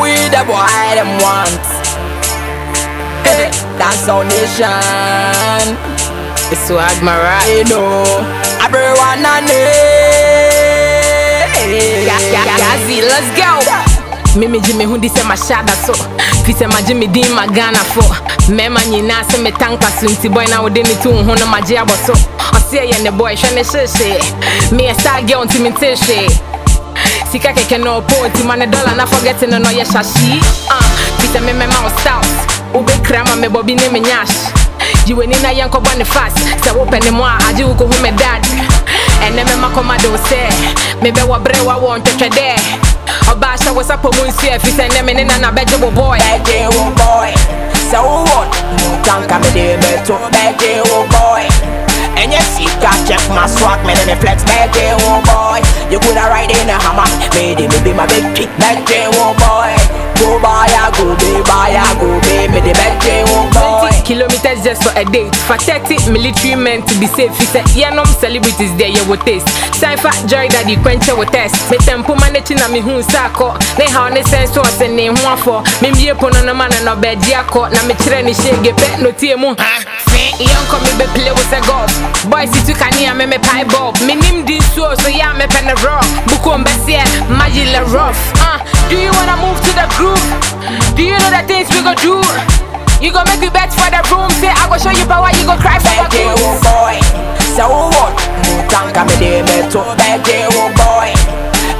We the boy them want? Hey, that's our nation. It's swag Marat. You know, everyone I need. Gazi, let's go. Mimi Jimmy hundi sɛ mahyɛda so fi sɛ magye me din ma ghanafo mmarima nyinaa sɛ metanka so nti boy na wode ne to ho no magye abɔ so ɔseɛ yɛ ne boy hwɛ ne hyehyee meyɛ star girl nti mente hwee sika keke no opoti mane dollar na forgetting no yɛ hyashi uh, bisa me mɛma wo styles wobɛkra ma mebɔbi ne menyash yiwani na yɛnkɔbɔ ne fast. Sɛ wopɛ ne mu a agye wo kɔhu me dad. Ɛnɛ mɛma kɔma de wo sɛ mebɛwɔ berɛ wa wɔ ntwɛtwɛ dɛ ɔbaa hyɛ wo sapɔ mu nsu afi sɛ nnɛ me ne nana bɛgye wo boy. Bɛgye wo boy sɛ wowɔ ntanka mede bɛto bɛgye wo boy. Ɛnyɛ sika check my swag me ne ne flex. Bɛgye wo boy be my big tree. Big tree, oh boy. Go buy a go be, buy a go be. Me the big tree, oh boy. 20 kilometers just for a date. For 30 military men to be safe. He said, yeah, no celebrities there, yeah, what taste. Cypher, joy that you quench your test. Me tempo managing na mi hun sako. Ne how ne sense was a name one for. Me be a na man na no bed. Na me chreni shake pet no tear moon. Young come me be play with a golf. Boys, it to a near me me pie bob. Me name so yɛ a mepɛ ne raw bukom bɛseɛ magyele rough uh, do you wanna move to the groove do you know the things we go do? You go make me bet for the room, say I go show you power, you go cry for your Begging oh boy, so what? Can't come in the to begging oh boy.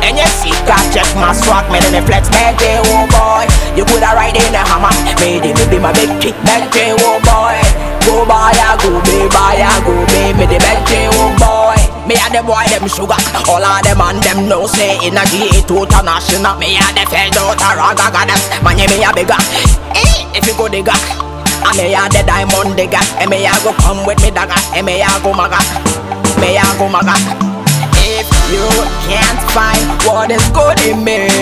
And you see, got check my swag, man, and flex. Begging oh boy. You coulda ride in a hammer, made it be my big kick. Begging oh boy. Go buy a go be buy a go be me the begging oh boy. Me and the boy them sugar, all of them and them know say in a G8 international. Me and the fed out a raga them, man you me a bigger. Eh, if you go digger. I may have the diamond digger, and may I go come with me dagger, and may I go maga, may I go maga. If you can't find what is good in me,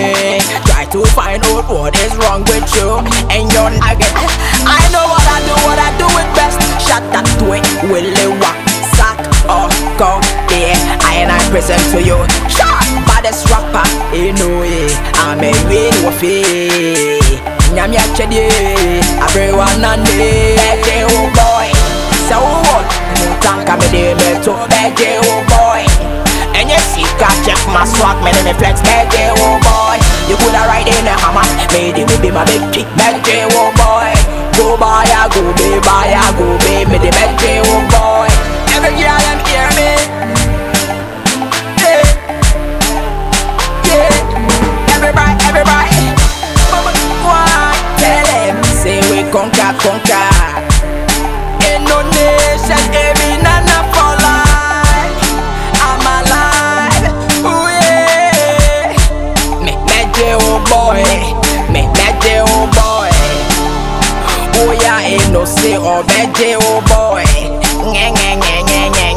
try to find out what is wrong with you and your nugget. I know what I do, what I do it best. Shut that to it, will Sack go there, I and I present to you. Shot baddest rapper, you know it. I'm a real waffy. Nyami achedi, everyone on the Begging oh boy, so what? Tanka me de me to begging oh boy. And you see, got check my swag, man, and me flex begging oh boy. You coulda ride in a hammer, made it be my big kick begging oh boy. Go buy a go be buy a go be me the begging oh boy. Every girl them hear me. Everybody, everybody. Mama, why? Tell them, say we conquer, conquer. In no nation, every nana for life. I'm alive. Ooh, yeah. Me, me, oh boy. Me, me, oh boy. Oh yeah, ain't no say oh me, oh boy. Nye, nye,